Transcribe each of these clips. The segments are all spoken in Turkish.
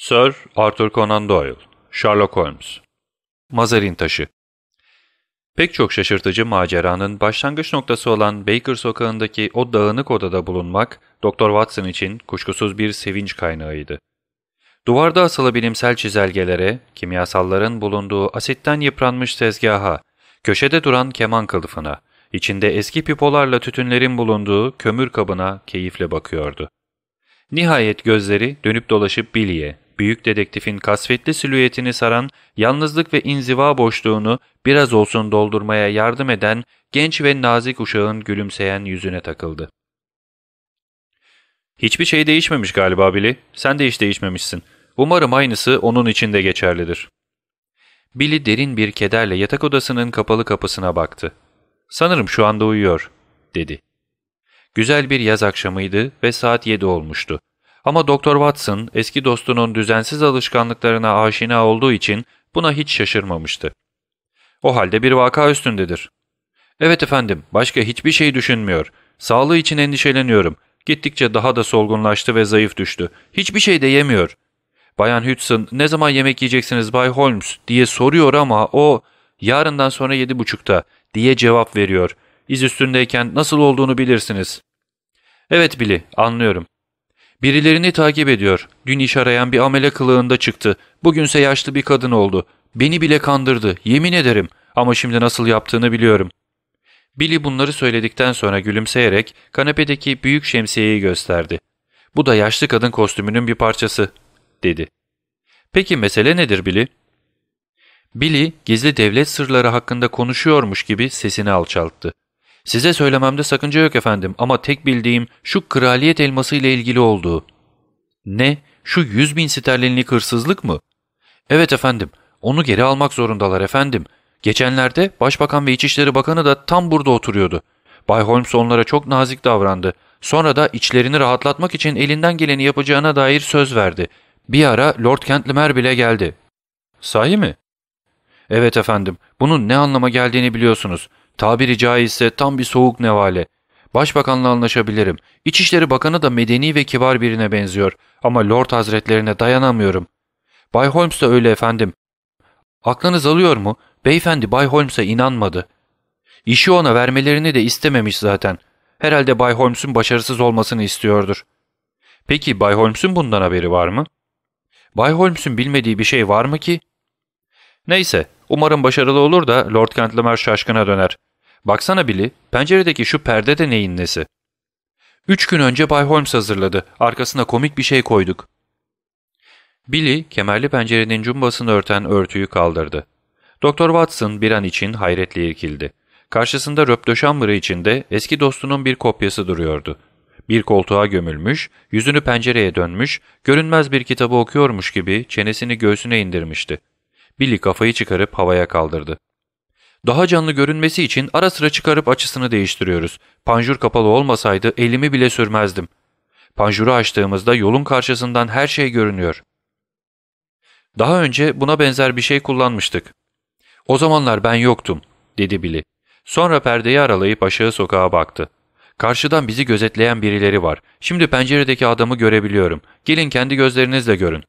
Sir Arthur Conan Doyle, Sherlock Holmes Mazarin Taşı Pek çok şaşırtıcı maceranın başlangıç noktası olan Baker sokağındaki o dağınık odada bulunmak, Dr. Watson için kuşkusuz bir sevinç kaynağıydı. Duvarda asılı bilimsel çizelgelere, kimyasalların bulunduğu asitten yıpranmış tezgaha, köşede duran keman kılıfına, içinde eski pipolarla tütünlerin bulunduğu kömür kabına keyifle bakıyordu. Nihayet gözleri dönüp dolaşıp Billy'e, büyük dedektifin kasvetli silüetini saran, yalnızlık ve inziva boşluğunu biraz olsun doldurmaya yardım eden genç ve nazik uşağın gülümseyen yüzüne takıldı. Hiçbir şey değişmemiş galiba Billy. Sen de hiç değişmemişsin. Umarım aynısı onun için de geçerlidir. Billy derin bir kederle yatak odasının kapalı kapısına baktı. Sanırım şu anda uyuyor, dedi. Güzel bir yaz akşamıydı ve saat yedi olmuştu. Ama Doktor Watson eski dostunun düzensiz alışkanlıklarına aşina olduğu için buna hiç şaşırmamıştı. O halde bir vaka üstündedir. Evet efendim, başka hiçbir şey düşünmüyor. Sağlığı için endişeleniyorum. Gittikçe daha da solgunlaştı ve zayıf düştü. Hiçbir şey de yemiyor. Bayan Hudson, ne zaman yemek yiyeceksiniz Bay Holmes diye soruyor ama o, yarından sonra yedi buçukta diye cevap veriyor. İz üstündeyken nasıl olduğunu bilirsiniz. Evet Billy, anlıyorum. Birilerini takip ediyor. Dün iş arayan bir amele kılığında çıktı. Bugünse yaşlı bir kadın oldu. Beni bile kandırdı, yemin ederim. Ama şimdi nasıl yaptığını biliyorum. Billy bunları söyledikten sonra gülümseyerek kanepedeki büyük şemsiyeyi gösterdi. Bu da yaşlı kadın kostümünün bir parçası, dedi. Peki mesele nedir Billy? Billy gizli devlet sırları hakkında konuşuyormuş gibi sesini alçalttı. Size söylememde sakınca yok efendim ama tek bildiğim şu kraliyet elması ile ilgili olduğu. Ne? Şu yüz bin sterlinlik hırsızlık mı? Evet efendim. Onu geri almak zorundalar efendim. Geçenlerde Başbakan ve İçişleri Bakanı da tam burada oturuyordu. Bay Holmes onlara çok nazik davrandı. Sonra da içlerini rahatlatmak için elinden geleni yapacağına dair söz verdi. Bir ara Lord Kentlimer bile geldi. Sahi mi? Evet efendim. Bunun ne anlama geldiğini biliyorsunuz. Tabiri caizse tam bir soğuk nevale. Başbakanla anlaşabilirim. İçişleri Bakanı da medeni ve kibar birine benziyor. Ama Lord Hazretlerine dayanamıyorum. Bay Holmes da öyle efendim. Aklınız alıyor mu? Beyefendi Bay Holmes'a inanmadı. İşi ona vermelerini de istememiş zaten. Herhalde Bay Holmes'un başarısız olmasını istiyordur. Peki Bay Holmes'un bundan haberi var mı? Bay Holmes'un bilmediği bir şey var mı ki? Neyse, umarım başarılı olur da Lord Kentlimer şaşkına döner. Baksana Billy, penceredeki şu perde de neyin nesi? Üç gün önce Bay Holmes hazırladı. Arkasına komik bir şey koyduk. Billy, kemerli pencerenin cumbasını örten örtüyü kaldırdı. Doktor Watson bir an için hayretle irkildi. Karşısında röptöşambırı içinde eski dostunun bir kopyası duruyordu. Bir koltuğa gömülmüş, yüzünü pencereye dönmüş, görünmez bir kitabı okuyormuş gibi çenesini göğsüne indirmişti. Billy kafayı çıkarıp havaya kaldırdı. Daha canlı görünmesi için ara sıra çıkarıp açısını değiştiriyoruz. Panjur kapalı olmasaydı elimi bile sürmezdim. Panjuru açtığımızda yolun karşısından her şey görünüyor. Daha önce buna benzer bir şey kullanmıştık. O zamanlar ben yoktum, dedi Billy. Sonra perdeyi aralayıp aşağı sokağa baktı. Karşıdan bizi gözetleyen birileri var. Şimdi penceredeki adamı görebiliyorum. Gelin kendi gözlerinizle görün.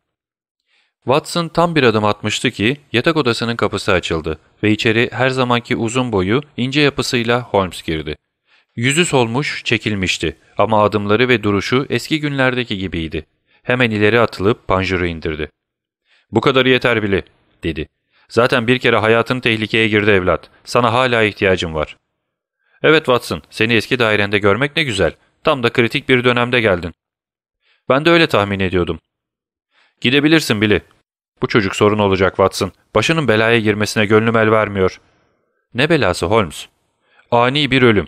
Watson tam bir adım atmıştı ki yatak odasının kapısı açıldı ve içeri her zamanki uzun boyu ince yapısıyla Holmes girdi. Yüzü solmuş, çekilmişti ama adımları ve duruşu eski günlerdeki gibiydi. Hemen ileri atılıp panjuru indirdi. ''Bu kadar yeter bile.'' dedi. ''Zaten bir kere hayatın tehlikeye girdi evlat. Sana hala ihtiyacım var.'' ''Evet Watson, seni eski dairende görmek ne güzel. Tam da kritik bir dönemde geldin.'' ''Ben de öyle tahmin ediyordum.'' ''Gidebilirsin Billy. Bu çocuk sorun olacak Watson. Başının belaya girmesine gönlüm el vermiyor.'' ''Ne belası Holmes?'' ''Ani bir ölüm.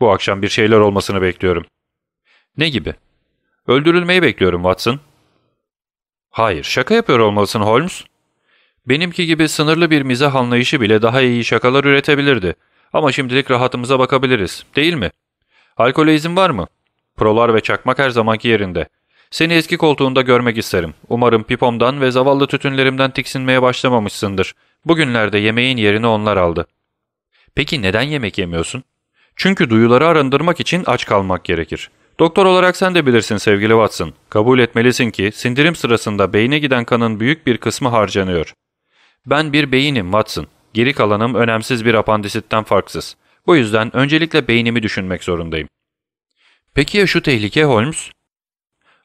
Bu akşam bir şeyler olmasını bekliyorum.'' ''Ne gibi?'' ''Öldürülmeyi bekliyorum Watson.'' ''Hayır, şaka yapıyor olmalısın Holmes.'' Benimki gibi sınırlı bir mizah anlayışı bile daha iyi şakalar üretebilirdi. Ama şimdilik rahatımıza bakabiliriz, değil mi? Alkole izin var mı? Prolar ve çakmak her zamanki yerinde. Seni eski koltuğunda görmek isterim. Umarım pipomdan ve zavallı tütünlerimden tiksinmeye başlamamışsındır. Bugünlerde yemeğin yerini onlar aldı. Peki neden yemek yemiyorsun? Çünkü duyuları arındırmak için aç kalmak gerekir. Doktor olarak sen de bilirsin sevgili Watson. Kabul etmelisin ki sindirim sırasında beyne giden kanın büyük bir kısmı harcanıyor. Ben bir beyinim Watson. Geri kalanım önemsiz bir apandisitten farksız. Bu yüzden öncelikle beynimi düşünmek zorundayım. Peki ya şu tehlike Holmes?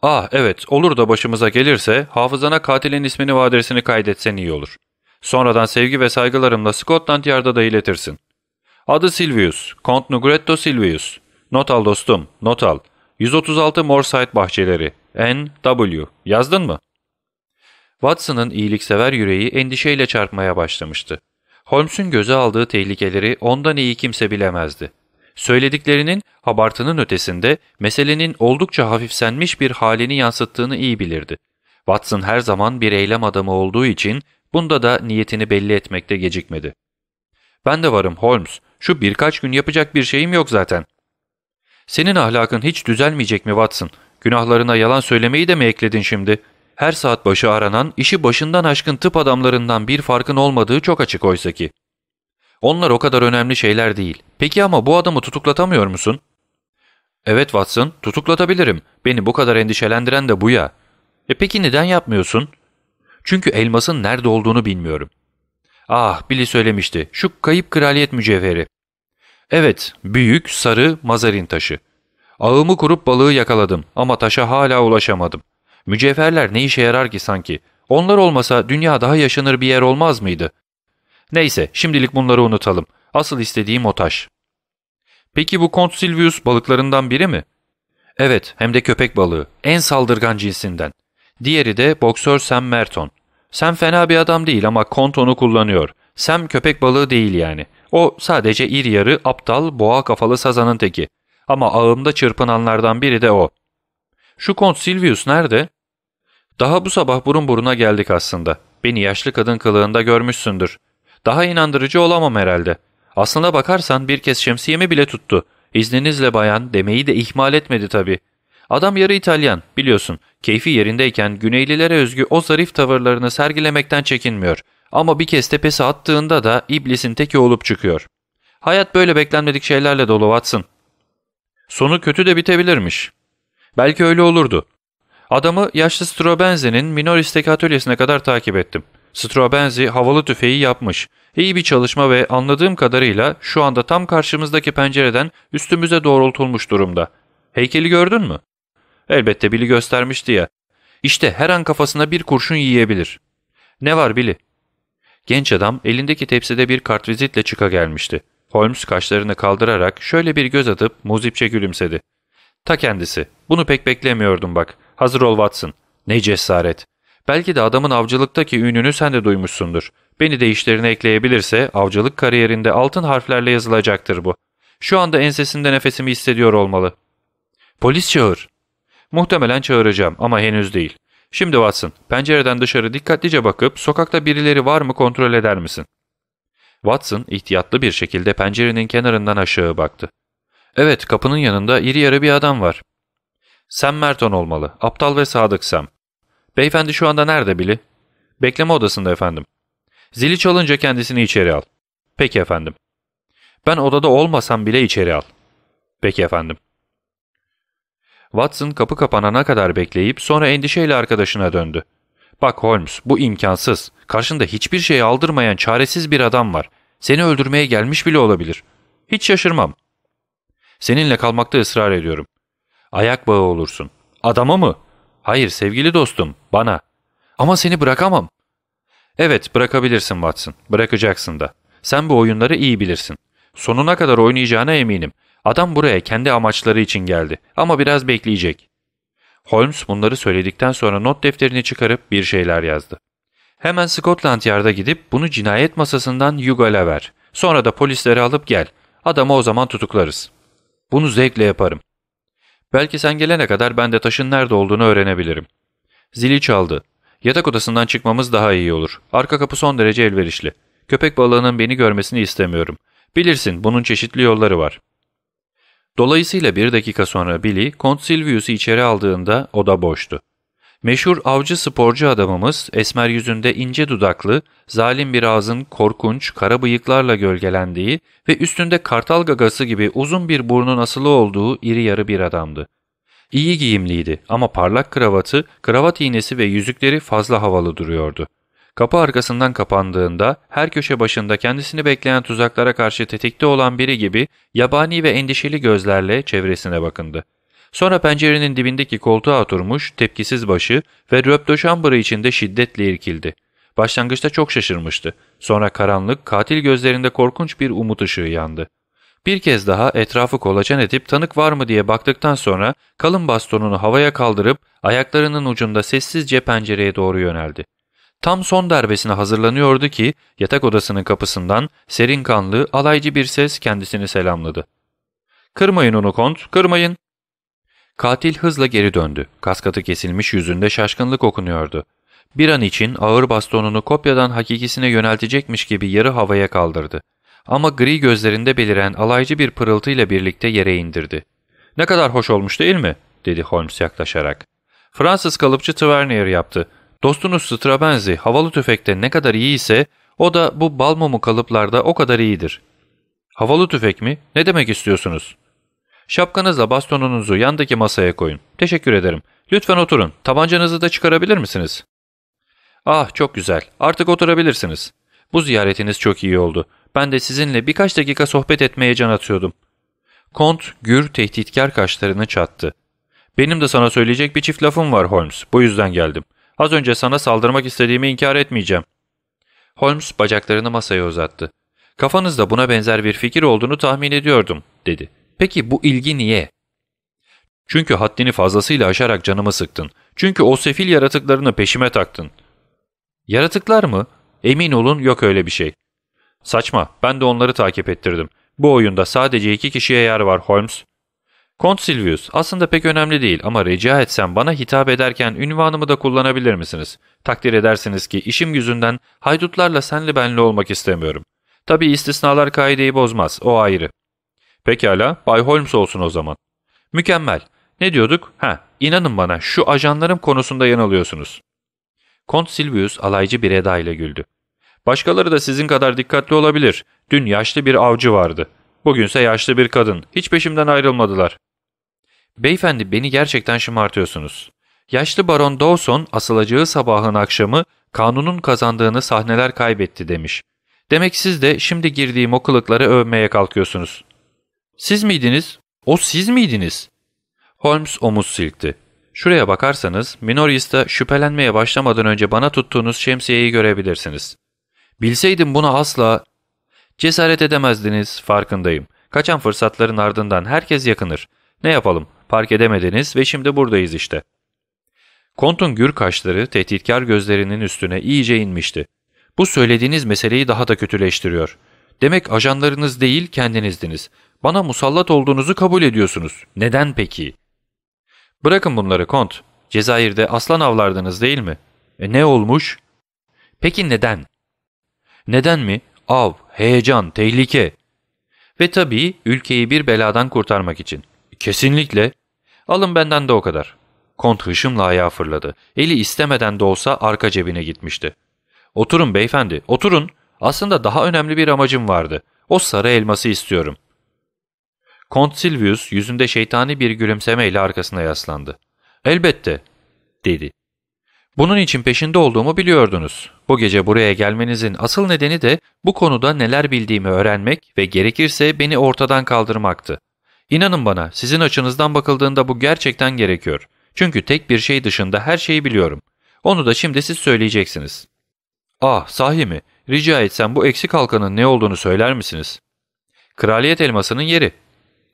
Ah evet olur da başımıza gelirse hafızana katilin ismini ve adresini kaydetsen iyi olur. Sonradan sevgi ve saygılarımla Scotland Yard'a da iletirsin. Adı Silvius, Kont Nugretto Silvius. Not al dostum, not al. 136 Morside Bahçeleri, N.W. Yazdın mı? Watson'ın iyiliksever yüreği endişeyle çarpmaya başlamıştı. Holmes'un göze aldığı tehlikeleri ondan iyi kimse bilemezdi. Söylediklerinin abartının ötesinde meselenin oldukça hafifsenmiş bir halini yansıttığını iyi bilirdi. Watson her zaman bir eylem adamı olduğu için bunda da niyetini belli etmekte gecikmedi. ''Ben de varım Holmes. Şu birkaç gün yapacak bir şeyim yok zaten.'' ''Senin ahlakın hiç düzelmeyecek mi Watson? Günahlarına yalan söylemeyi de mi ekledin şimdi?'' Her saat başı aranan, işi başından aşkın tıp adamlarından bir farkın olmadığı çok açık oysa ki. Onlar o kadar önemli şeyler değil. Peki ama bu adamı tutuklatamıyor musun? Evet Watson, tutuklatabilirim. Beni bu kadar endişelendiren de bu ya. E peki neden yapmıyorsun? Çünkü elmasın nerede olduğunu bilmiyorum. Ah, Billy söylemişti. Şu kayıp kraliyet mücevheri. Evet, büyük, sarı mazarin taşı. Ağımı kurup balığı yakaladım ama taşa hala ulaşamadım. Mücevherler ne işe yarar ki sanki? Onlar olmasa dünya daha yaşanır bir yer olmaz mıydı? Neyse, şimdilik bunları unutalım. Asıl istediğim o taş. Peki bu Kont Silvius balıklarından biri mi? Evet, hem de köpek balığı. En saldırgan cinsinden. Diğeri de boksör Sam Merton. Sam fena bir adam değil ama Kont onu kullanıyor. Sam köpek balığı değil yani. O sadece iri yarı, aptal, boğa kafalı sazanın teki. Ama ağımda çırpınanlardan biri de o. Şu Kont Silvius nerede? Daha bu sabah burun buruna geldik aslında. Beni yaşlı kadın kılığında görmüşsündür. Daha inandırıcı olamam herhalde. Aslına bakarsan bir kez şemsiyemi bile tuttu. İzninizle bayan demeyi de ihmal etmedi tabii. Adam yarı İtalyan biliyorsun. Keyfi yerindeyken Güneylilere özgü o zarif tavırlarını sergilemekten çekinmiyor. Ama bir kez tepesi attığında da iblisin teki olup çıkıyor. Hayat böyle beklenmedik şeylerle dolu Watson. Sonu kötü de bitebilirmiş. Belki öyle olurdu. Adamı yaşlı Strobenzi'nin Minoris'teki atölyesine kadar takip ettim. Strobenzi havalı tüfeği yapmış. İyi bir çalışma ve anladığım kadarıyla şu anda tam karşımızdaki pencereden üstümüze doğrultulmuş durumda. Heykeli gördün mü? Elbette Billy göstermişti ya. İşte her an kafasına bir kurşun yiyebilir. Ne var Billy? Genç adam elindeki tepside bir kartvizitle çıka gelmişti. Holmes kaşlarını kaldırarak şöyle bir göz atıp muzipçe gülümsedi. Ta kendisi. Bunu pek beklemiyordum bak. Hazır ol Watson. Ne cesaret. Belki de adamın avcılıktaki ününü sen de duymuşsundur. Beni de işlerine ekleyebilirse avcılık kariyerinde altın harflerle yazılacaktır bu. Şu anda ensesinde nefesimi hissediyor olmalı. Polis çağır. Muhtemelen çağıracağım ama henüz değil. Şimdi Watson, pencereden dışarı dikkatlice bakıp sokakta birileri var mı kontrol eder misin? Watson ihtiyatlı bir şekilde pencerenin kenarından aşağı baktı. Evet, kapının yanında iri yarı bir adam var. Sam Merton olmalı. Aptal ve sadık Sam. Beyefendi şu anda nerede Billy? Bekleme odasında efendim. Zili çalınca kendisini içeri al. Peki efendim. Ben odada olmasam bile içeri al. Peki efendim. Watson kapı kapanana kadar bekleyip sonra endişeyle arkadaşına döndü. Bak Holmes bu imkansız. Karşında hiçbir şey aldırmayan çaresiz bir adam var. Seni öldürmeye gelmiş bile olabilir. Hiç şaşırmam. Seninle kalmakta ısrar ediyorum. Ayak bağı olursun. Adama mı? Hayır sevgili dostum, bana. Ama seni bırakamam. Evet, bırakabilirsin Watson. Bırakacaksın da. Sen bu oyunları iyi bilirsin. Sonuna kadar oynayacağına eminim. Adam buraya kendi amaçları için geldi ama biraz bekleyecek. Holmes bunları söyledikten sonra not defterini çıkarıp bir şeyler yazdı. Hemen Scotland Yard'a gidip bunu cinayet masasından Yugal'e ver. Sonra da polisleri alıp gel. Adamı o zaman tutuklarız. Bunu zevkle yaparım. Belki sen gelene kadar ben de taşın nerede olduğunu öğrenebilirim. Zili çaldı. Yatak odasından çıkmamız daha iyi olur. Arka kapı son derece elverişli. Köpek balığının beni görmesini istemiyorum. Bilirsin bunun çeşitli yolları var. Dolayısıyla bir dakika sonra Billy, Kont Silvius'u içeri aldığında oda boştu. Meşhur avcı sporcu adamımız esmer yüzünde ince dudaklı, zalim bir ağzın korkunç, kara bıyıklarla gölgelendiği ve üstünde kartal gagası gibi uzun bir burnun asılı olduğu iri yarı bir adamdı. İyi giyimliydi ama parlak kravatı, kravat iğnesi ve yüzükleri fazla havalı duruyordu. Kapı arkasından kapandığında her köşe başında kendisini bekleyen tuzaklara karşı tetikte olan biri gibi yabani ve endişeli gözlerle çevresine bakındı. Sonra pencerenin dibindeki koltuğa oturmuş tepkisiz başı ve röptoşambırı içinde şiddetle irkildi. Başlangıçta çok şaşırmıştı. Sonra karanlık, katil gözlerinde korkunç bir umut ışığı yandı. Bir kez daha etrafı kolaçan edip tanık var mı diye baktıktan sonra kalın bastonunu havaya kaldırıp ayaklarının ucunda sessizce pencereye doğru yöneldi. Tam son darbesine hazırlanıyordu ki yatak odasının kapısından serin kanlı, alaycı bir ses kendisini selamladı. ''Kırmayın onu kont, kırmayın.'' Katil hızla geri döndü. Kaskatı kesilmiş yüzünde şaşkınlık okunuyordu. Bir an için ağır bastonunu kopyadan hakikisine yöneltecekmiş gibi yarı havaya kaldırdı. Ama gri gözlerinde beliren alaycı bir pırıltıyla birlikte yere indirdi. ''Ne kadar hoş olmuş değil mi?'' dedi Holmes yaklaşarak. ''Fransız kalıpçı Tavernier yaptı. Dostunuz Strabenzi havalı tüfekte ne kadar iyi ise o da bu bal mumu kalıplarda o kadar iyidir. Havalı tüfek mi? Ne demek istiyorsunuz? Şapkanızla bastonunuzu yandaki masaya koyun. Teşekkür ederim. Lütfen oturun. Tabancanızı da çıkarabilir misiniz? Ah çok güzel. Artık oturabilirsiniz. Bu ziyaretiniz çok iyi oldu. Ben de sizinle birkaç dakika sohbet etmeye can atıyordum. Kont gür tehditkar kaşlarını çattı. Benim de sana söyleyecek bir çift lafım var Holmes. Bu yüzden geldim. Az önce sana saldırmak istediğimi inkar etmeyeceğim. Holmes bacaklarını masaya uzattı. Kafanızda buna benzer bir fikir olduğunu tahmin ediyordum, dedi. Peki bu ilgi niye? Çünkü haddini fazlasıyla aşarak canımı sıktın. Çünkü o sefil yaratıklarını peşime taktın. Yaratıklar mı? Emin olun yok öyle bir şey. Saçma, ben de onları takip ettirdim. Bu oyunda sadece iki kişiye yer var Holmes. Kont Silvius, aslında pek önemli değil ama rica etsem bana hitap ederken ünvanımı da kullanabilir misiniz? Takdir edersiniz ki işim yüzünden haydutlarla senli benli olmak istemiyorum. Tabii istisnalar kaideyi bozmaz, o ayrı. Pekala, Bay Holmes olsun o zaman. Mükemmel. Ne diyorduk? Ha, inanın bana şu ajanlarım konusunda yanılıyorsunuz. Kont Silvius alaycı bir edayla güldü. Başkaları da sizin kadar dikkatli olabilir. Dün yaşlı bir avcı vardı. Bugünse yaşlı bir kadın. Hiç peşimden ayrılmadılar. Beyefendi beni gerçekten şımartıyorsunuz. Yaşlı Baron Dawson asılacağı sabahın akşamı kanunun kazandığını sahneler kaybetti demiş. Demek siz de şimdi girdiğim o övmeye kalkıyorsunuz. Siz miydiniz? O siz miydiniz? Holmes omuz silkti. Şuraya bakarsanız Minoris'te şüphelenmeye başlamadan önce bana tuttuğunuz şemsiyeyi görebilirsiniz. Bilseydim bunu asla... Cesaret edemezdiniz, farkındayım. Kaçan fırsatların ardından herkes yakınır. Ne yapalım, Fark edemediniz ve şimdi buradayız işte. Kont'un gür kaşları tehditkar gözlerinin üstüne iyice inmişti. Bu söylediğiniz meseleyi daha da kötüleştiriyor. Demek ajanlarınız değil kendinizdiniz. Bana musallat olduğunuzu kabul ediyorsunuz. Neden peki? Bırakın bunları Kont. Cezayir'de aslan avlardınız değil mi? E ne olmuş? Peki neden? Neden mi? Av, heyecan, tehlike. Ve tabii ülkeyi bir beladan kurtarmak için. Kesinlikle. Alın benden de o kadar. Kont hışımla ayağa fırladı. Eli istemeden de olsa arka cebine gitmişti. Oturun beyefendi, oturun. Aslında daha önemli bir amacım vardı. O sarı elması istiyorum. Kont Silvius yüzünde şeytani bir gülümsemeyle arkasına yaslandı. Elbette, dedi. Bunun için peşinde olduğumu biliyordunuz. Bu gece buraya gelmenizin asıl nedeni de bu konuda neler bildiğimi öğrenmek ve gerekirse beni ortadan kaldırmaktı. İnanın bana sizin açınızdan bakıldığında bu gerçekten gerekiyor. Çünkü tek bir şey dışında her şeyi biliyorum. Onu da şimdi siz söyleyeceksiniz. Ah sahi mi? Rica etsem bu eksik halkanın ne olduğunu söyler misiniz? Kraliyet elmasının yeri.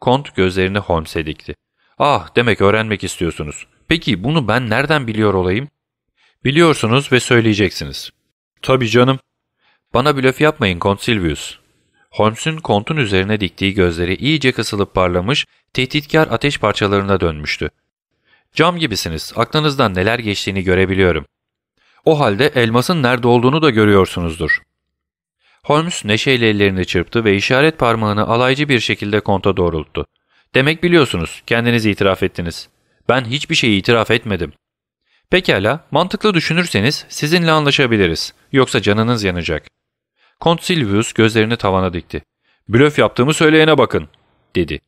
Kont gözlerini Holmes'e dikti. Ah demek öğrenmek istiyorsunuz. Peki bunu ben nereden biliyor olayım? Biliyorsunuz ve söyleyeceksiniz. Tabii canım. Bana blöf yapmayın Kont Silvius. Holmes'un kontun üzerine diktiği gözleri iyice kısılıp parlamış, tehditkar ateş parçalarına dönmüştü. Cam gibisiniz, aklınızdan neler geçtiğini görebiliyorum. O halde elmasın nerede olduğunu da görüyorsunuzdur. Holmes neşeyle ellerini çırptı ve işaret parmağını alaycı bir şekilde konta doğrulttu. Demek biliyorsunuz, kendiniz itiraf ettiniz. Ben hiçbir şeyi itiraf etmedim. Pekala, mantıklı düşünürseniz sizinle anlaşabiliriz. Yoksa canınız yanacak. Kont Silvius gözlerini tavana dikti. ''Blöf yaptığımı söyleyene bakın.'' dedi.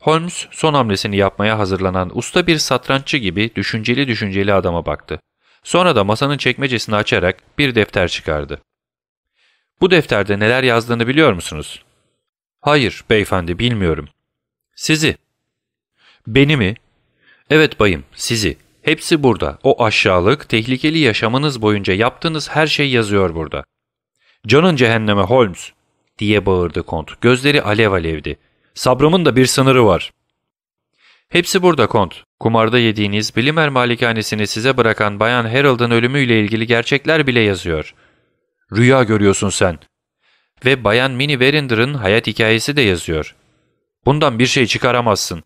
Holmes son hamlesini yapmaya hazırlanan usta bir satranççı gibi düşünceli düşünceli adama baktı. Sonra da masanın çekmecesini açarak bir defter çıkardı. Bu defterde neler yazdığını biliyor musunuz? Hayır beyefendi bilmiyorum. Sizi. Beni mi? Evet bayım sizi. Hepsi burada. O aşağılık, tehlikeli yaşamınız boyunca yaptığınız her şey yazıyor burada. Canın cehenneme Holmes diye bağırdı kont. Gözleri alev alevdi. Sabrımın da bir sınırı var. Hepsi burada kont. Kumarda yediğiniz Bilimer malikanesini size bırakan Bayan Harold'ın ölümüyle ilgili gerçekler bile yazıyor. Rüya görüyorsun sen. Ve Bayan Minnie Verinder'ın hayat hikayesi de yazıyor. Bundan bir şey çıkaramazsın.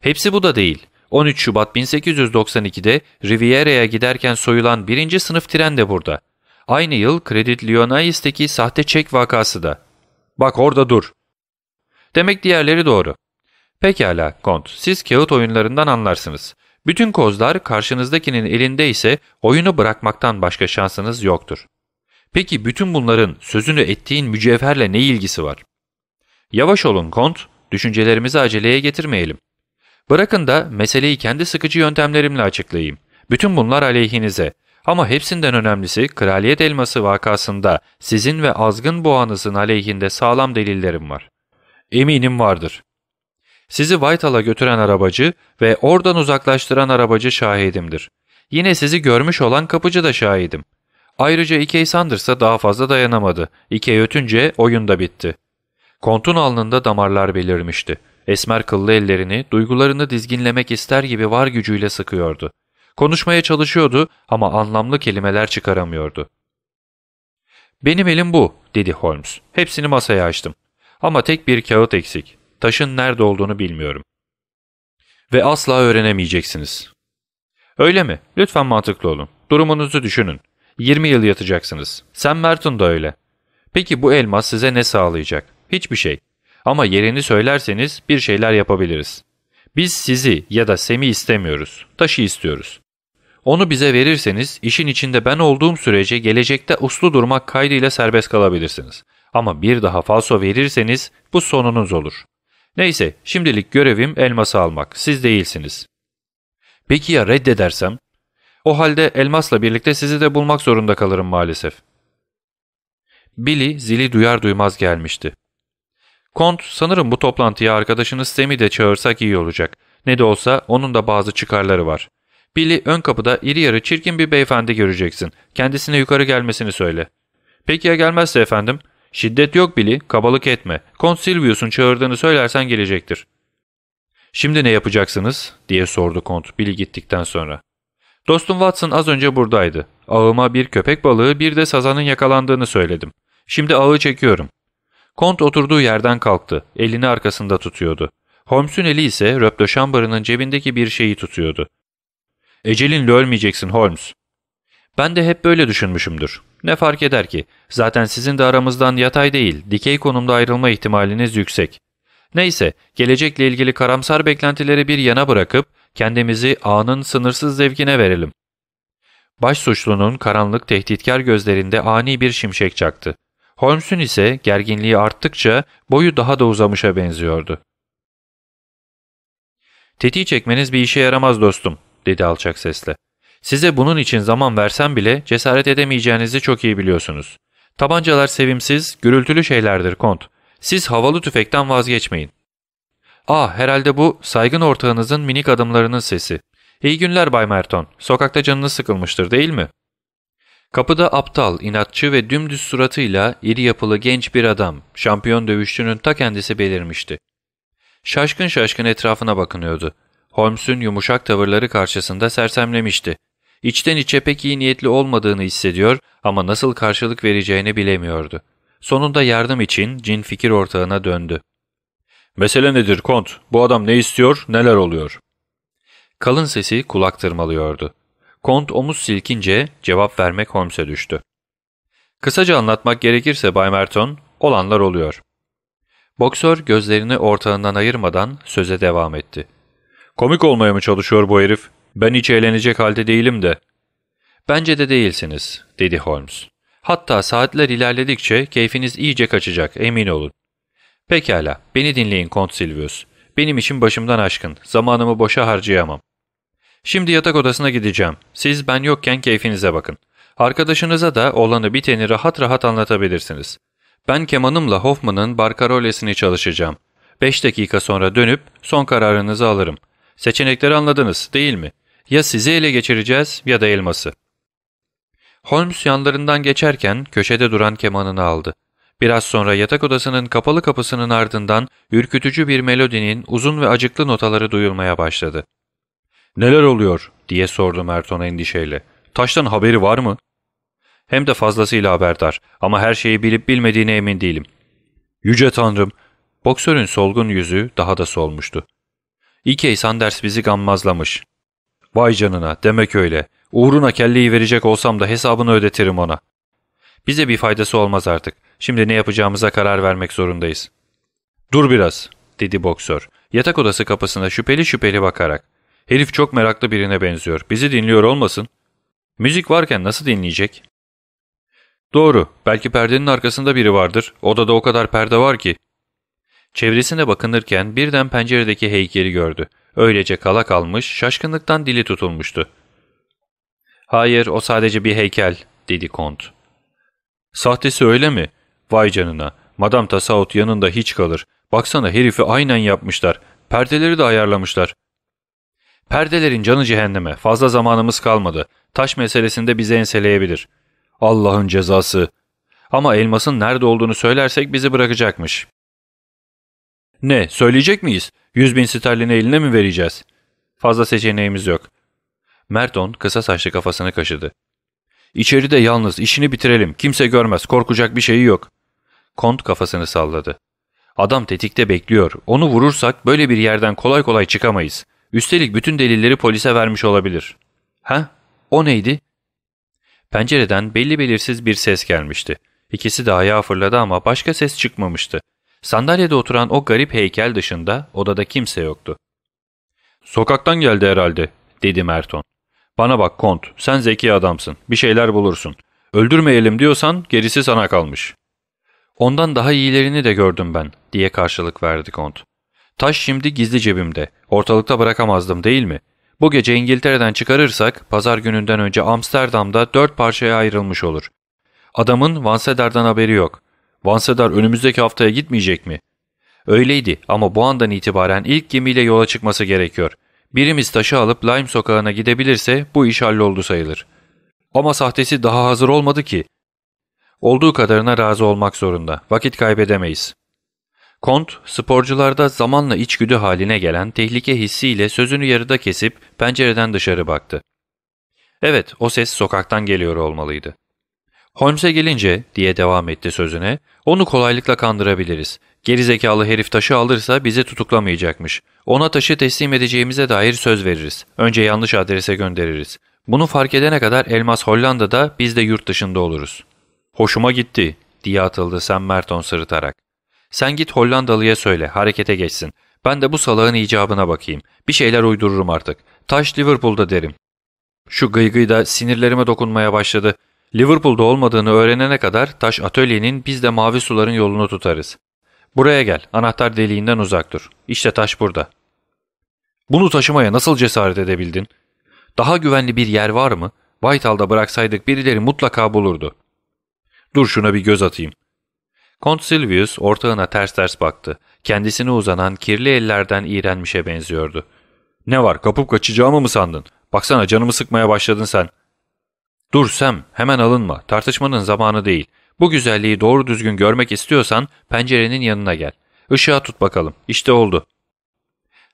Hepsi bu da değil. 13 Şubat 1892'de Riviera'ya giderken soyulan birinci sınıf tren de burada. Aynı yıl Credit Lyonnaise'deki sahte çek vakası da. Bak orada dur. Demek diğerleri doğru. Pekala, Kont, siz kağıt oyunlarından anlarsınız. Bütün kozlar karşınızdakinin elinde ise oyunu bırakmaktan başka şansınız yoktur. Peki bütün bunların sözünü ettiğin mücevherle ne ilgisi var? Yavaş olun Kont, düşüncelerimizi aceleye getirmeyelim. Bırakın da meseleyi kendi sıkıcı yöntemlerimle açıklayayım. Bütün bunlar aleyhinize. Ama hepsinden önemlisi kraliyet elması vakasında sizin ve azgın boğanızın aleyhinde sağlam delillerim var. Eminim vardır. Sizi Whitehall'a götüren arabacı ve oradan uzaklaştıran arabacı şahidimdir. Yine sizi görmüş olan kapıcı da şahidim. Ayrıca Ikey Sanders'a daha fazla dayanamadı. Ikey ötünce oyun da bitti. Kontun alnında damarlar belirmişti. Esmer kıllı ellerini, duygularını dizginlemek ister gibi var gücüyle sıkıyordu. Konuşmaya çalışıyordu ama anlamlı kelimeler çıkaramıyordu. ''Benim elim bu.'' dedi Holmes. ''Hepsini masaya açtım. Ama tek bir kağıt eksik. Taşın nerede olduğunu bilmiyorum. Ve asla öğrenemeyeceksiniz. Öyle mi? Lütfen mantıklı olun. Durumunuzu düşünün. 20 yıl yatacaksınız. Sen Merton da öyle. Peki bu elmas size ne sağlayacak? Hiçbir şey. Ama yerini söylerseniz bir şeyler yapabiliriz. Biz sizi ya da Sem'i istemiyoruz. Taşı istiyoruz. Onu bize verirseniz işin içinde ben olduğum sürece gelecekte uslu durmak kaydıyla serbest kalabilirsiniz. Ama bir daha falso verirseniz bu sonunuz olur. Neyse şimdilik görevim elması almak. Siz değilsiniz. Peki ya reddedersem? O halde elmasla birlikte sizi de bulmak zorunda kalırım maalesef. Billy zili duyar duymaz gelmişti. Kont sanırım bu toplantıya arkadaşınız Sam'i de çağırsak iyi olacak. Ne de olsa onun da bazı çıkarları var. Billy ön kapıda iri yarı çirkin bir beyefendi göreceksin. Kendisine yukarı gelmesini söyle. Peki ya gelmezse efendim? Şiddet yok Billy, kabalık etme. Kont Silvius'un çağırdığını söylersen gelecektir. Şimdi ne yapacaksınız? diye sordu Kont Billy gittikten sonra. Dostum Watson az önce buradaydı. Ağıma bir köpek balığı bir de sazanın yakalandığını söyledim. Şimdi ağı çekiyorum. Kont oturduğu yerden kalktı. Elini arkasında tutuyordu. Holmes'un eli ise Röpto Chamber'ının cebindeki bir şeyi tutuyordu. Ecelinle ölmeyeceksin Holmes. Ben de hep böyle düşünmüşümdür. Ne fark eder ki? Zaten sizin de aramızdan yatay değil, dikey konumda ayrılma ihtimaliniz yüksek. Neyse, gelecekle ilgili karamsar beklentileri bir yana bırakıp kendimizi anın sınırsız zevkine verelim. Baş suçlunun karanlık tehditkar gözlerinde ani bir şimşek çaktı. Holmes'un ise gerginliği arttıkça boyu daha da uzamışa benziyordu. ''Tetiği çekmeniz bir işe yaramaz dostum.'' dedi alçak sesle. ''Size bunun için zaman versem bile cesaret edemeyeceğinizi çok iyi biliyorsunuz. Tabancalar sevimsiz, gürültülü şeylerdir kont. Siz havalı tüfekten vazgeçmeyin.'' ''Ah herhalde bu saygın ortağınızın minik adımlarının sesi. İyi günler Bay Merton. Sokakta canınız sıkılmıştır değil mi?'' Kapıda aptal, inatçı ve dümdüz suratıyla iri yapılı genç bir adam, şampiyon dövüşçünün ta kendisi belirmişti. Şaşkın şaşkın etrafına bakınıyordu. Holmes'un yumuşak tavırları karşısında sersemlemişti. İçten içe pek iyi niyetli olmadığını hissediyor ama nasıl karşılık vereceğini bilemiyordu. Sonunda yardım için cin fikir ortağına döndü. ''Mesele nedir kont? Bu adam ne istiyor, neler oluyor?'' Kalın sesi kulak tırmalıyordu. Kont omuz silkince cevap vermek Holmes'e düştü. Kısaca anlatmak gerekirse Bay Merton, olanlar oluyor. Boksör gözlerini ortağından ayırmadan söze devam etti. Komik olmaya mı çalışıyor bu herif? Ben hiç eğlenecek halde değilim de. Bence de değilsiniz, dedi Holmes. Hatta saatler ilerledikçe keyfiniz iyice kaçacak, emin olun. Pekala, beni dinleyin Kont Silvius. Benim için başımdan aşkın. Zamanımı boşa harcayamam. Şimdi yatak odasına gideceğim. Siz ben yokken keyfinize bakın. Arkadaşınıza da olanı biteni rahat rahat anlatabilirsiniz. Ben kemanımla Hoffman'ın barkarolesini çalışacağım. 5 dakika sonra dönüp son kararınızı alırım. Seçenekleri anladınız değil mi? Ya sizi ele geçireceğiz ya da elması. Holmes yanlarından geçerken köşede duran kemanını aldı. Biraz sonra yatak odasının kapalı kapısının ardından ürkütücü bir melodinin uzun ve acıklı notaları duyulmaya başladı. ''Neler oluyor?'' diye sordu Merton endişeyle. ''Taştan haberi var mı?'' Hem de fazlasıyla haberdar ama her şeyi bilip bilmediğine emin değilim. ''Yüce Tanrım!'' Boksörün solgun yüzü daha da solmuştu. İkey Sanders bizi gammazlamış. ''Vay canına demek öyle. Uğruna kelleyi verecek olsam da hesabını ödetirim ona. Bize bir faydası olmaz artık. Şimdi ne yapacağımıza karar vermek zorundayız. Dur biraz, dedi boksör. Yatak odası kapısına şüpheli şüpheli bakarak. Herif çok meraklı birine benziyor. Bizi dinliyor olmasın? Müzik varken nasıl dinleyecek? Doğru, belki perdenin arkasında biri vardır. Odada o kadar perde var ki. Çevresine bakınırken birden penceredeki heykeli gördü. Öylece kala kalmış, şaşkınlıktan dili tutulmuştu. ''Hayır, o sadece bir heykel.'' dedi Kont. ''Sahtesi öyle mi? Vay canına. Madame Tassaut yanında hiç kalır. Baksana herifi aynen yapmışlar. Perdeleri de ayarlamışlar. Perdelerin canı cehenneme. Fazla zamanımız kalmadı. Taş meselesinde bizi enseleyebilir. Allah'ın cezası. Ama elmasın nerede olduğunu söylersek bizi bırakacakmış. Ne, söyleyecek miyiz? Yüz bin sterlini eline mi vereceğiz? Fazla seçeneğimiz yok. Merton kısa saçlı kafasını kaşıdı. İçeride yalnız işini bitirelim. Kimse görmez. Korkacak bir şeyi yok. Kont kafasını salladı. Adam tetikte bekliyor. Onu vurursak böyle bir yerden kolay kolay çıkamayız. Üstelik bütün delilleri polise vermiş olabilir. Ha? O neydi? Pencereden belli belirsiz bir ses gelmişti. İkisi de ayağa fırladı ama başka ses çıkmamıştı. Sandalyede oturan o garip heykel dışında odada kimse yoktu. ''Sokaktan geldi herhalde.'' dedi Merton. ''Bana bak Kont, sen zeki adamsın. Bir şeyler bulursun. Öldürmeyelim diyorsan gerisi sana kalmış.'' Ondan daha iyilerini de gördüm ben, diye karşılık verdi Kont. Taş şimdi gizli cebimde. Ortalıkta bırakamazdım değil mi? Bu gece İngiltere'den çıkarırsak, pazar gününden önce Amsterdam'da dört parçaya ayrılmış olur. Adamın Vansedar'dan haberi yok. Vansedar önümüzdeki haftaya gitmeyecek mi? Öyleydi ama bu andan itibaren ilk gemiyle yola çıkması gerekiyor. Birimiz taşı alıp Lime sokağına gidebilirse bu iş halloldu sayılır. Ama sahtesi daha hazır olmadı ki. Olduğu kadarına razı olmak zorunda. Vakit kaybedemeyiz. Kont, sporcularda zamanla içgüdü haline gelen tehlike hissiyle sözünü yarıda kesip pencereden dışarı baktı. Evet, o ses sokaktan geliyor olmalıydı. Holmes'e gelince, diye devam etti sözüne, onu kolaylıkla kandırabiliriz. Gerizekalı herif taşı alırsa bizi tutuklamayacakmış. Ona taşı teslim edeceğimize dair söz veririz. Önce yanlış adrese göndeririz. Bunu fark edene kadar Elmas Hollanda'da biz de yurt dışında oluruz. Hoşuma gitti, diye atıldı Sam Merton sırıtarak. Sen git Hollandalıya söyle, harekete geçsin. Ben de bu salağın icabına bakayım. Bir şeyler uydururum artık. Taş Liverpool'da derim. Şu gıygıy sinirlerime dokunmaya başladı. Liverpool'da olmadığını öğrenene kadar taş atölyenin biz de mavi suların yolunu tutarız. Buraya gel, anahtar deliğinden uzak dur. İşte taş burada. Bunu taşımaya nasıl cesaret edebildin? Daha güvenli bir yer var mı? Whitehall'da bıraksaydık birileri mutlaka bulurdu. Dur şuna bir göz atayım. Kont Silvius ortağına ters ters baktı. Kendisine uzanan kirli ellerden iğrenmişe benziyordu. ''Ne var kapıp kaçacağımı mı sandın? Baksana canımı sıkmaya başladın sen.'' ''Dur Sam hemen alınma tartışmanın zamanı değil. Bu güzelliği doğru düzgün görmek istiyorsan pencerenin yanına gel. Işığa tut bakalım İşte oldu.''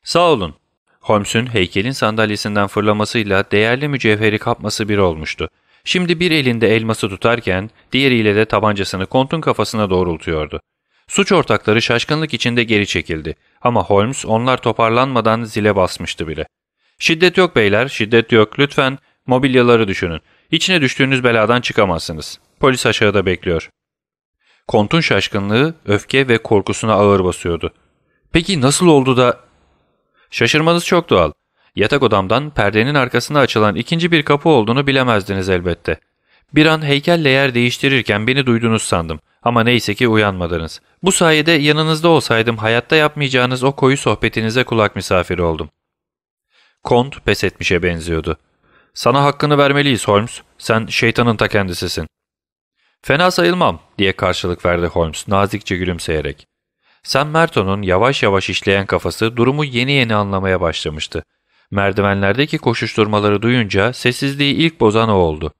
''Sağ olun.'' Holmes'un heykelin sandalyesinden fırlamasıyla değerli mücevheri kapması bir olmuştu. Şimdi bir elinde elması tutarken diğeriyle de tabancasını kontun kafasına doğrultuyordu. Suç ortakları şaşkınlık içinde geri çekildi ama Holmes onlar toparlanmadan zile basmıştı bile. ''Şiddet yok beyler, şiddet yok. Lütfen mobilyaları düşünün. İçine düştüğünüz beladan çıkamazsınız. Polis aşağıda bekliyor.'' Kontun şaşkınlığı, öfke ve korkusuna ağır basıyordu. ''Peki nasıl oldu da...'' ''Şaşırmanız çok doğal. Yatak odamdan perdenin arkasında açılan ikinci bir kapı olduğunu bilemezdiniz elbette. Bir an heykelle yer değiştirirken beni duydunuz sandım Ama neyse ki uyanmadınız. Bu sayede yanınızda olsaydım hayatta yapmayacağınız o koyu sohbetinize kulak misafiri oldum. Kont pes etmişe benziyordu. Sana hakkını vermeliyiz Holmes. Sen şeytanın ta kendisisin. Fena sayılmam diye karşılık verdi Holmes nazikçe gülümseyerek. Sam Merton'un yavaş yavaş işleyen kafası durumu yeni yeni anlamaya başlamıştı. Merdivenlerdeki koşuşturmaları duyunca sessizliği ilk bozan o oldu.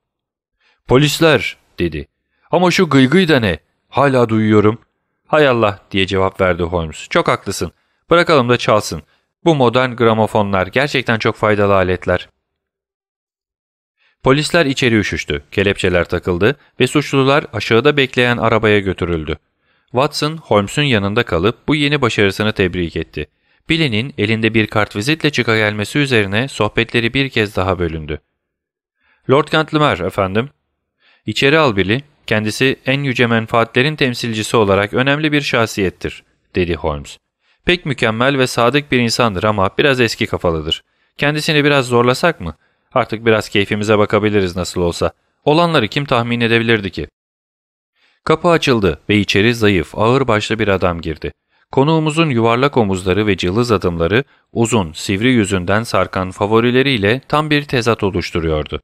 ''Polisler!'' dedi. ''Ama şu gıygıy da ne? Hala duyuyorum.'' ''Hay Allah!'' diye cevap verdi Holmes. ''Çok haklısın. Bırakalım da çalsın. Bu modern gramofonlar gerçekten çok faydalı aletler.'' Polisler içeri üşüştü, kelepçeler takıldı ve suçlular aşağıda bekleyen arabaya götürüldü. Watson, Holmes'un yanında kalıp bu yeni başarısını tebrik etti. Billy'nin elinde bir kartvizitle çıka gelmesi üzerine sohbetleri bir kez daha bölündü. ''Lord Gantlemer efendim.'' ''İçeri al Billy, kendisi en yüce menfaatlerin temsilcisi olarak önemli bir şahsiyettir.'' dedi Holmes. ''Pek mükemmel ve sadık bir insandır ama biraz eski kafalıdır. Kendisini biraz zorlasak mı? Artık biraz keyfimize bakabiliriz nasıl olsa. Olanları kim tahmin edebilirdi ki?'' Kapı açıldı ve içeri zayıf, ağır başlı bir adam girdi. Konuğumuzun yuvarlak omuzları ve cılız adımları uzun, sivri yüzünden sarkan favorileriyle tam bir tezat oluşturuyordu.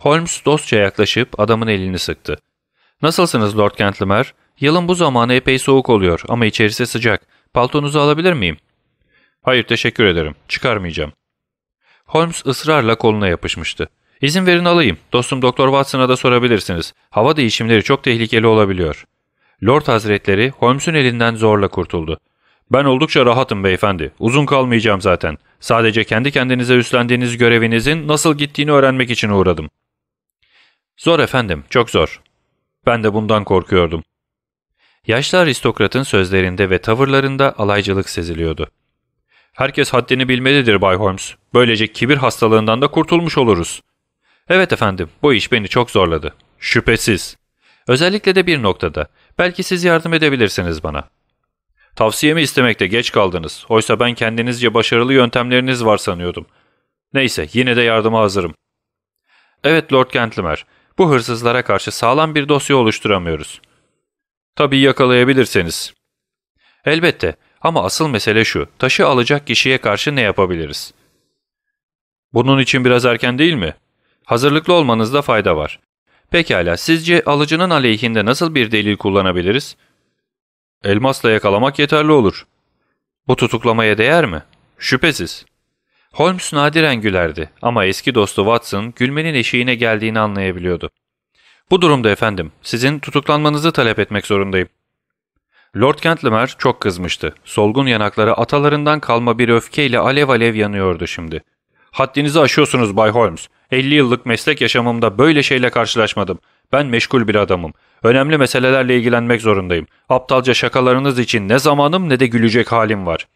Holmes dostça yaklaşıp adamın elini sıktı. ''Nasılsınız Lord Gantlemer? Yılın bu zamanı epey soğuk oluyor ama içerisi sıcak. Paltonuzu alabilir miyim?'' ''Hayır teşekkür ederim. Çıkarmayacağım.'' Holmes ısrarla koluna yapışmıştı. ''İzin verin alayım. Dostum Doktor Watson'a da sorabilirsiniz. Hava değişimleri çok tehlikeli olabiliyor.'' Lord Hazretleri Holmes'un elinden zorla kurtuldu. ''Ben oldukça rahatım beyefendi. Uzun kalmayacağım zaten. Sadece kendi kendinize üstlendiğiniz görevinizin nasıl gittiğini öğrenmek için uğradım.'' ''Zor efendim, çok zor. Ben de bundan korkuyordum.'' Yaşlı aristokratın sözlerinde ve tavırlarında alaycılık seziliyordu. ''Herkes haddini bilmelidir Bay Holmes. Böylece kibir hastalığından da kurtulmuş oluruz.'' ''Evet efendim, bu iş beni çok zorladı. Şüphesiz. Özellikle de bir noktada. Belki siz yardım edebilirsiniz bana. Tavsiyemi istemekte geç kaldınız. Oysa ben kendinizce başarılı yöntemleriniz var sanıyordum. Neyse yine de yardıma hazırım. Evet Lord Gentlemer, bu hırsızlara karşı sağlam bir dosya oluşturamıyoruz. Tabii yakalayabilirseniz. Elbette ama asıl mesele şu, taşı alacak kişiye karşı ne yapabiliriz? Bunun için biraz erken değil mi? Hazırlıklı olmanızda fayda var. Pekala, sizce alıcının aleyhinde nasıl bir delil kullanabiliriz? Elmasla yakalamak yeterli olur. Bu tutuklamaya değer mi? Şüphesiz. Holmes nadiren gülerdi ama eski dostu Watson gülmenin eşiğine geldiğini anlayabiliyordu. Bu durumda efendim, sizin tutuklanmanızı talep etmek zorundayım. Lord Gentlemer çok kızmıştı. Solgun yanakları atalarından kalma bir öfkeyle alev alev yanıyordu şimdi. Haddinizi aşıyorsunuz Bay Holmes. 50 yıllık meslek yaşamımda böyle şeyle karşılaşmadım. Ben meşgul bir adamım. Önemli meselelerle ilgilenmek zorundayım. Aptalca şakalarınız için ne zamanım ne de gülecek halim var.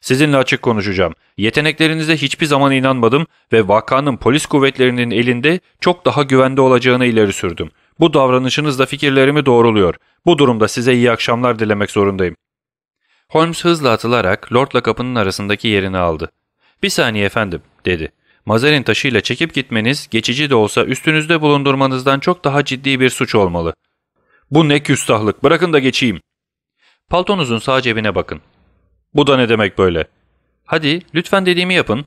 Sizinle açık konuşacağım. Yeteneklerinize hiçbir zaman inanmadım ve vakanın polis kuvvetlerinin elinde çok daha güvende olacağını ileri sürdüm. Bu davranışınız da fikirlerimi doğruluyor. Bu durumda size iyi akşamlar dilemek zorundayım. Holmes hızla atılarak Lord'la kapının arasındaki yerini aldı. ''Bir saniye efendim.'' Dedi. Mazerin taşıyla çekip gitmeniz geçici de olsa üstünüzde bulundurmanızdan çok daha ciddi bir suç olmalı. Bu ne küstahlık bırakın da geçeyim. Paltonuzun sağ cebine bakın. Bu da ne demek böyle? Hadi lütfen dediğimi yapın.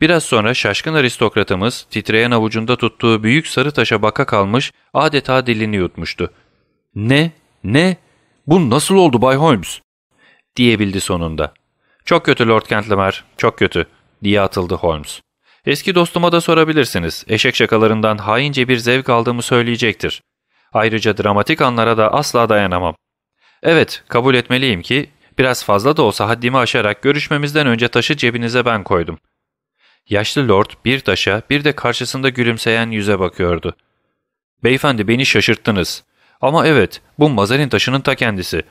Biraz sonra şaşkın aristokratımız titreyen avucunda tuttuğu büyük sarı taşa baka kalmış adeta dilini yutmuştu. Ne? Ne? Bu nasıl oldu Bay Holmes? diyebildi sonunda. Çok kötü Lord Kentlemer, çok kötü diye atıldı Holmes. Eski dostuma da sorabilirsiniz. Eşek şakalarından haince bir zevk aldığımı söyleyecektir. Ayrıca dramatik anlara da asla dayanamam. Evet, kabul etmeliyim ki biraz fazla da olsa haddimi aşarak görüşmemizden önce taşı cebinize ben koydum. Yaşlı lord bir taşa bir de karşısında gülümseyen yüze bakıyordu. Beyefendi beni şaşırttınız. Ama evet, bu mazarin taşının ta kendisi.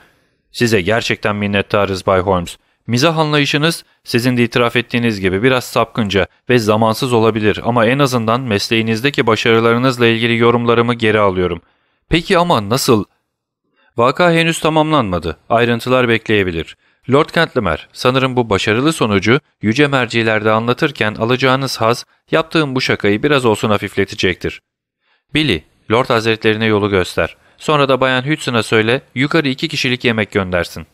Size gerçekten minnettarız Bay Holmes. Mizah anlayışınız sizin de itiraf ettiğiniz gibi biraz sapkınca ve zamansız olabilir ama en azından mesleğinizdeki başarılarınızla ilgili yorumlarımı geri alıyorum. Peki ama nasıl? Vaka henüz tamamlanmadı. Ayrıntılar bekleyebilir. Lord Kentlemer, sanırım bu başarılı sonucu yüce mercilerde anlatırken alacağınız haz, yaptığım bu şakayı biraz olsun hafifletecektir. Billy, Lord Hazretlerine yolu göster. Sonra da Bayan Hudson'a söyle yukarı iki kişilik yemek göndersin.